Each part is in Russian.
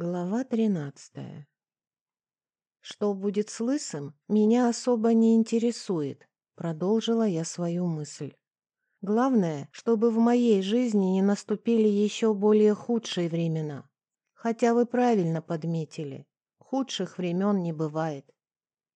Глава тринадцатая. «Что будет с Лысым, меня особо не интересует», — продолжила я свою мысль. «Главное, чтобы в моей жизни не наступили еще более худшие времена. Хотя вы правильно подметили, худших времен не бывает.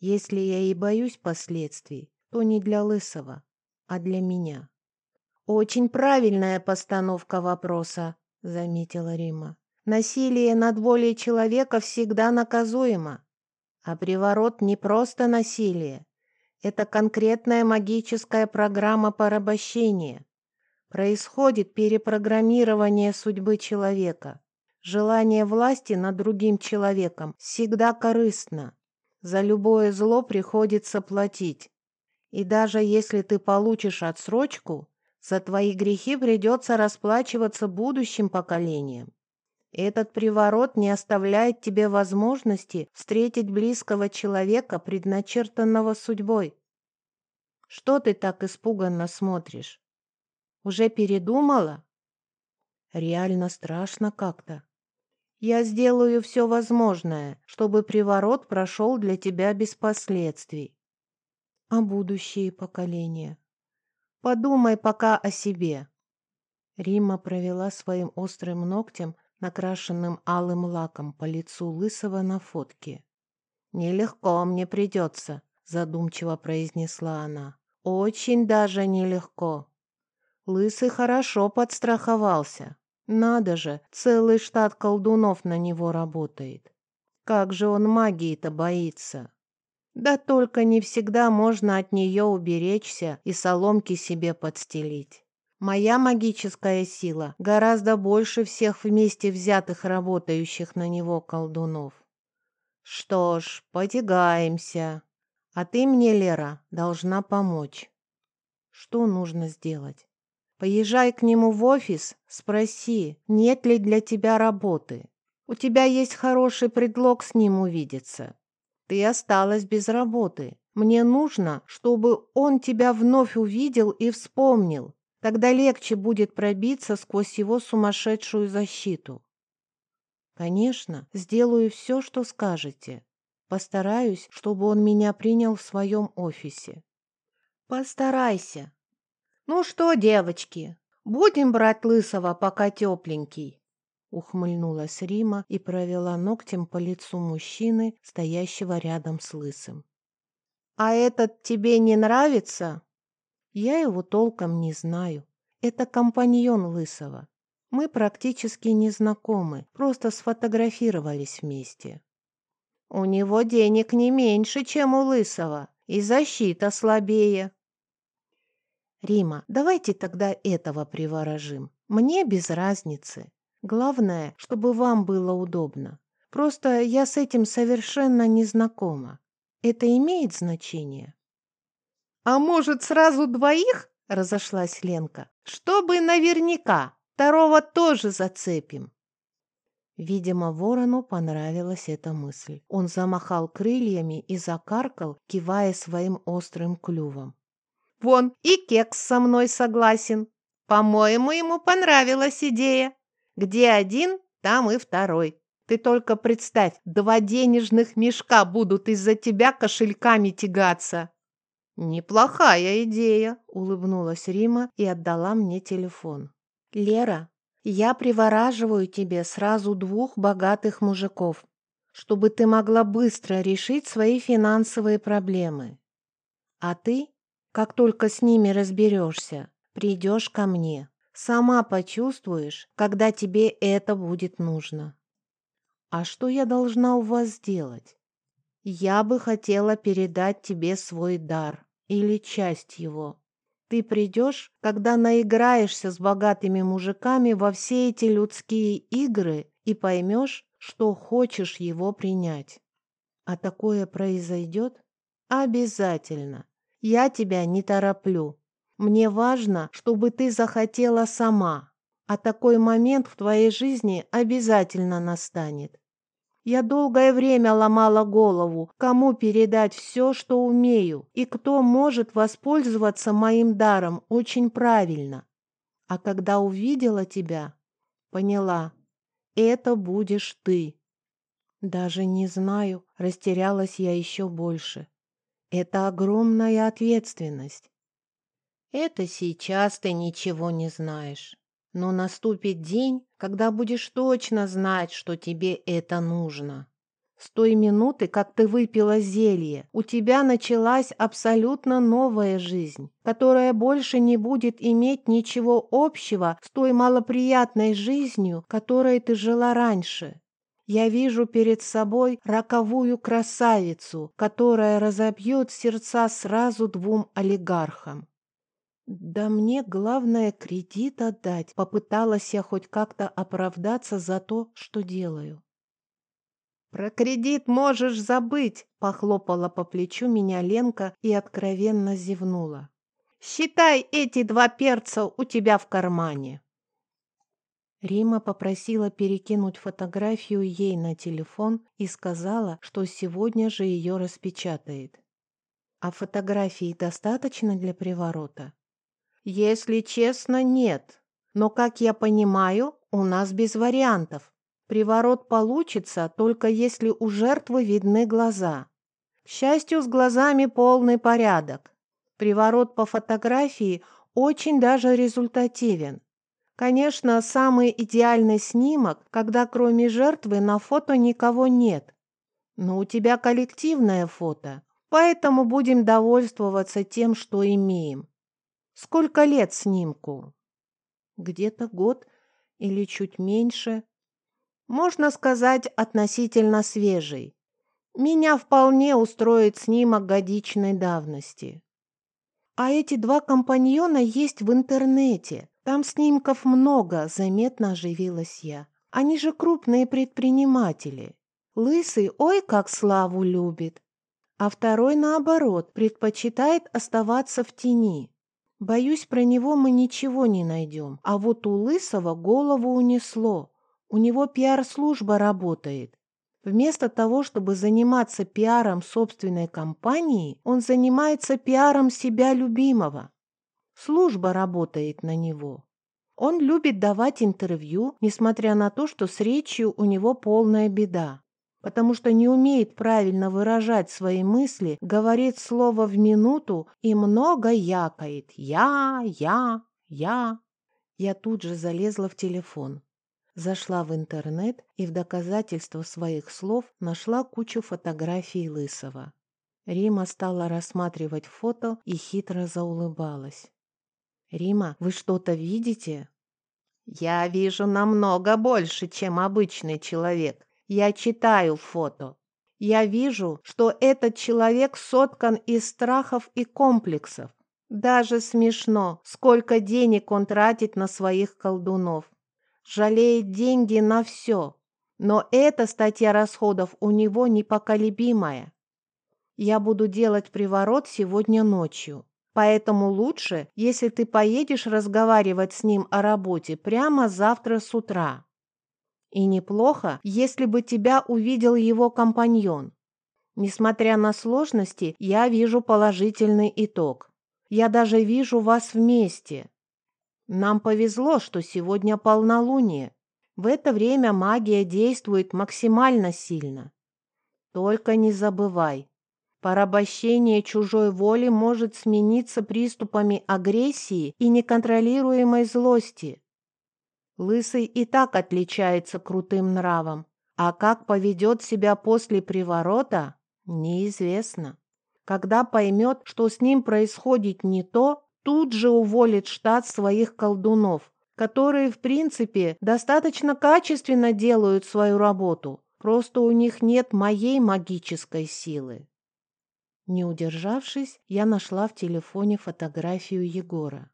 Если я и боюсь последствий, то не для Лысого, а для меня». «Очень правильная постановка вопроса», — заметила Рима. Насилие над волей человека всегда наказуемо. А приворот не просто насилие. Это конкретная магическая программа порабощения. Происходит перепрограммирование судьбы человека. Желание власти над другим человеком всегда корыстно. За любое зло приходится платить. И даже если ты получишь отсрочку, за твои грехи придется расплачиваться будущим поколениям. Этот приворот не оставляет тебе возможности встретить близкого человека, предначертанного судьбой. Что ты так испуганно смотришь? Уже передумала? Реально страшно как-то. Я сделаю все возможное, чтобы приворот прошел для тебя без последствий. А будущие поколения? Подумай пока о себе. Рима провела своим острым ногтем накрашенным алым лаком по лицу Лысого на фотке. «Нелегко мне придется», — задумчиво произнесла она. «Очень даже нелегко». Лысый хорошо подстраховался. Надо же, целый штат колдунов на него работает. Как же он магии-то боится. Да только не всегда можно от нее уберечься и соломки себе подстелить. Моя магическая сила гораздо больше всех вместе взятых работающих на него колдунов. Что ж, потягаемся. А ты мне, Лера, должна помочь. Что нужно сделать? Поезжай к нему в офис, спроси, нет ли для тебя работы. У тебя есть хороший предлог с ним увидеться. Ты осталась без работы. Мне нужно, чтобы он тебя вновь увидел и вспомнил, Тогда легче будет пробиться сквозь его сумасшедшую защиту. Конечно, сделаю все, что скажете. Постараюсь, чтобы он меня принял в своем офисе. Постарайся. Ну что, девочки, будем брать Лысого, пока тепленький. Ухмыльнулась Рима и провела ногтем по лицу мужчины, стоящего рядом с Лысым. «А этот тебе не нравится?» Я его толком не знаю. Это компаньон Лысого. Мы практически не знакомы, просто сфотографировались вместе. У него денег не меньше, чем у Лысого, и защита слабее. Рима, давайте тогда этого приворожим. Мне без разницы. Главное, чтобы вам было удобно. Просто я с этим совершенно не знакома. Это имеет значение? «А может, сразу двоих?» – разошлась Ленка. «Чтобы наверняка. Второго тоже зацепим». Видимо, ворону понравилась эта мысль. Он замахал крыльями и закаркал, кивая своим острым клювом. «Вон, и кекс со мной согласен. По-моему, ему понравилась идея. Где один, там и второй. Ты только представь, два денежных мешка будут из-за тебя кошельками тягаться». «Неплохая идея», — улыбнулась Рима и отдала мне телефон. «Лера, я привораживаю тебе сразу двух богатых мужиков, чтобы ты могла быстро решить свои финансовые проблемы. А ты, как только с ними разберешься, придешь ко мне. Сама почувствуешь, когда тебе это будет нужно. А что я должна у вас сделать? Я бы хотела передать тебе свой дар или часть его. Ты придешь, когда наиграешься с богатыми мужиками во все эти людские игры и поймешь, что хочешь его принять. А такое произойдет? Обязательно. Я тебя не тороплю. Мне важно, чтобы ты захотела сама. А такой момент в твоей жизни обязательно настанет. Я долгое время ломала голову, кому передать все, что умею, и кто может воспользоваться моим даром очень правильно. А когда увидела тебя, поняла, это будешь ты. Даже не знаю, растерялась я еще больше. Это огромная ответственность. Это сейчас ты ничего не знаешь. Но наступит день, когда будешь точно знать, что тебе это нужно. С той минуты, как ты выпила зелье, у тебя началась абсолютно новая жизнь, которая больше не будет иметь ничего общего с той малоприятной жизнью, которой ты жила раньше. Я вижу перед собой роковую красавицу, которая разобьет сердца сразу двум олигархам. Да мне главное кредит отдать, попыталась я хоть как-то оправдаться за то, что делаю. «Про кредит можешь забыть!» — похлопала по плечу меня Ленка и откровенно зевнула. «Считай эти два перца у тебя в кармане!» Рима попросила перекинуть фотографию ей на телефон и сказала, что сегодня же ее распечатает. «А фотографий достаточно для приворота?» «Если честно, нет. Но, как я понимаю, у нас без вариантов. Приворот получится, только если у жертвы видны глаза. К счастью, с глазами полный порядок. Приворот по фотографии очень даже результативен. Конечно, самый идеальный снимок, когда кроме жертвы на фото никого нет. Но у тебя коллективное фото, поэтому будем довольствоваться тем, что имеем. Сколько лет снимку? Где-то год или чуть меньше можно сказать, относительно свежий. Меня вполне устроит снимок годичной давности. А эти два компаньона есть в интернете. Там снимков много, заметно оживилась я. Они же крупные предприниматели. Лысый, ой, как славу любит. А второй, наоборот, предпочитает оставаться в тени. Боюсь, про него мы ничего не найдем. А вот у Лысого голову унесло. У него пиар-служба работает. Вместо того, чтобы заниматься пиаром собственной компании, он занимается пиаром себя любимого. Служба работает на него. Он любит давать интервью, несмотря на то, что с речью у него полная беда. Потому что не умеет правильно выражать свои мысли, говорит слово в минуту и много якает. «Я, я, я». Я тут же залезла в телефон. Зашла в интернет и в доказательство своих слов нашла кучу фотографий Лысого. Рима стала рассматривать фото и хитро заулыбалась. «Рима, вы что-то видите?» «Я вижу намного больше, чем обычный человек. Я читаю фото. Я вижу, что этот человек соткан из страхов и комплексов. Даже смешно, сколько денег он тратит на своих колдунов жалеет деньги на все, но эта статья расходов у него непоколебимая. Я буду делать приворот сегодня ночью, поэтому лучше, если ты поедешь разговаривать с ним о работе прямо завтра с утра. И неплохо, если бы тебя увидел его компаньон. Несмотря на сложности, я вижу положительный итог. Я даже вижу вас вместе. Нам повезло, что сегодня полнолуние. В это время магия действует максимально сильно. Только не забывай, порабощение чужой воли может смениться приступами агрессии и неконтролируемой злости. Лысый и так отличается крутым нравом, а как поведет себя после приворота, неизвестно. Когда поймет, что с ним происходит не то, тут же уволит штат своих колдунов, которые, в принципе, достаточно качественно делают свою работу, просто у них нет моей магической силы. Не удержавшись, я нашла в телефоне фотографию Егора.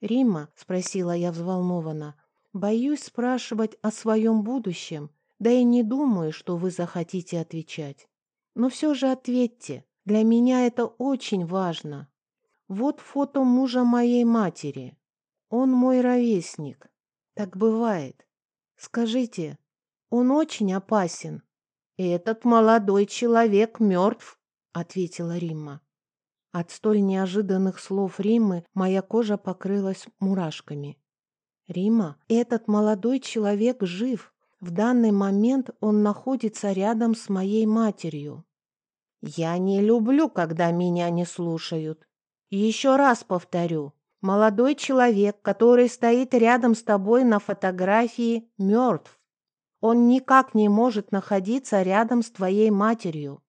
«Римма?» — спросила я взволнованно. «Боюсь спрашивать о своем будущем, да и не думаю, что вы захотите отвечать. Но все же ответьте, для меня это очень важно». Вот фото мужа моей матери. Он мой ровесник. Так бывает. Скажите, он очень опасен. Этот молодой человек мертв, ответила Римма. От столь неожиданных слов Риммы моя кожа покрылась мурашками. Рима, этот молодой человек жив. В данный момент он находится рядом с моей матерью. Я не люблю, когда меня не слушают. Еще раз повторю. Молодой человек, который стоит рядом с тобой на фотографии, мертв. Он никак не может находиться рядом с твоей матерью.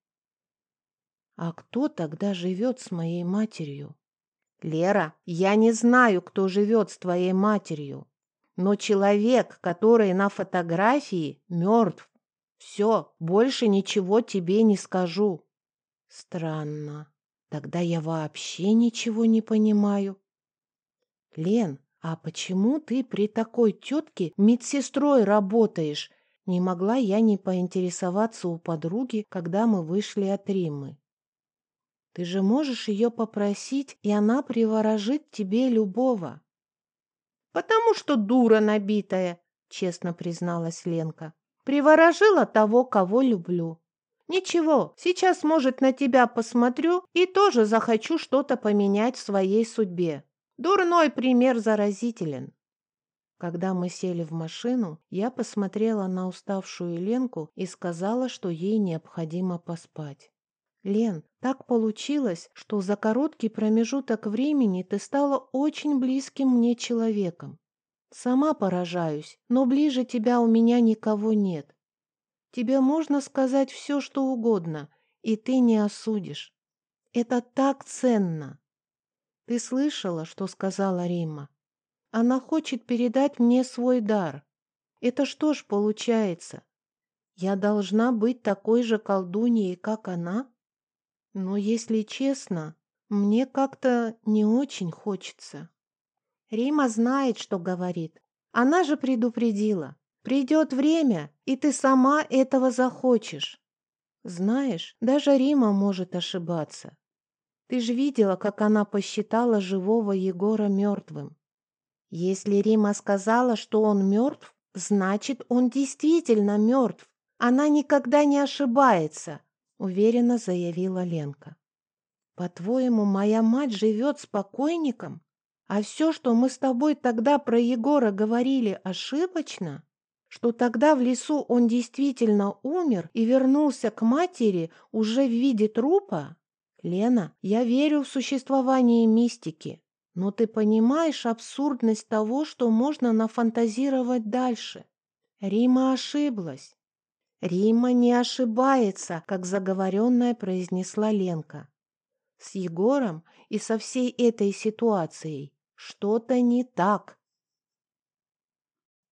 А кто тогда живет с моей матерью? Лера, я не знаю, кто живет с твоей матерью. Но человек, который на фотографии, мертв. Все, больше ничего тебе не скажу. Странно. Тогда я вообще ничего не понимаю. Лен, а почему ты при такой тетке медсестрой работаешь? Не могла я не поинтересоваться у подруги, когда мы вышли от Римы. Ты же можешь ее попросить, и она приворожит тебе любого. «Потому что дура набитая», — честно призналась Ленка. «Приворожила того, кого люблю. Ничего, сейчас, может, на тебя посмотрю и тоже захочу что-то поменять в своей судьбе. Дурной пример заразителен». Когда мы сели в машину, я посмотрела на уставшую Ленку и сказала, что ей необходимо поспать. «Лен, так получилось, что за короткий промежуток времени ты стала очень близким мне человеком. Сама поражаюсь, но ближе тебя у меня никого нет. Тебе можно сказать все, что угодно, и ты не осудишь. Это так ценно. Ты слышала, что сказала Рима? Она хочет передать мне свой дар. Это что ж получается? Я должна быть такой же колдуньей, как она? Но, если честно, мне как-то не очень хочется. Рима знает, что говорит. Она же предупредила. Придет время, и ты сама этого захочешь. Знаешь, даже Рима может ошибаться. Ты же видела, как она посчитала живого Егора мертвым. Если Рима сказала, что он мертв, значит, он действительно мертв. Она никогда не ошибается уверенно заявила Ленка. По-твоему, моя мать живет с покойником? А все, что мы с тобой тогда про Егора говорили, ошибочно? Что тогда в лесу он действительно умер и вернулся к матери уже в виде трупа? Лена, я верю в существование мистики, но ты понимаешь абсурдность того, что можно нафантазировать дальше? Рима ошиблась. Рима не ошибается, как заговоренная произнесла Ленка. С Егором и со всей этой ситуацией что-то не так.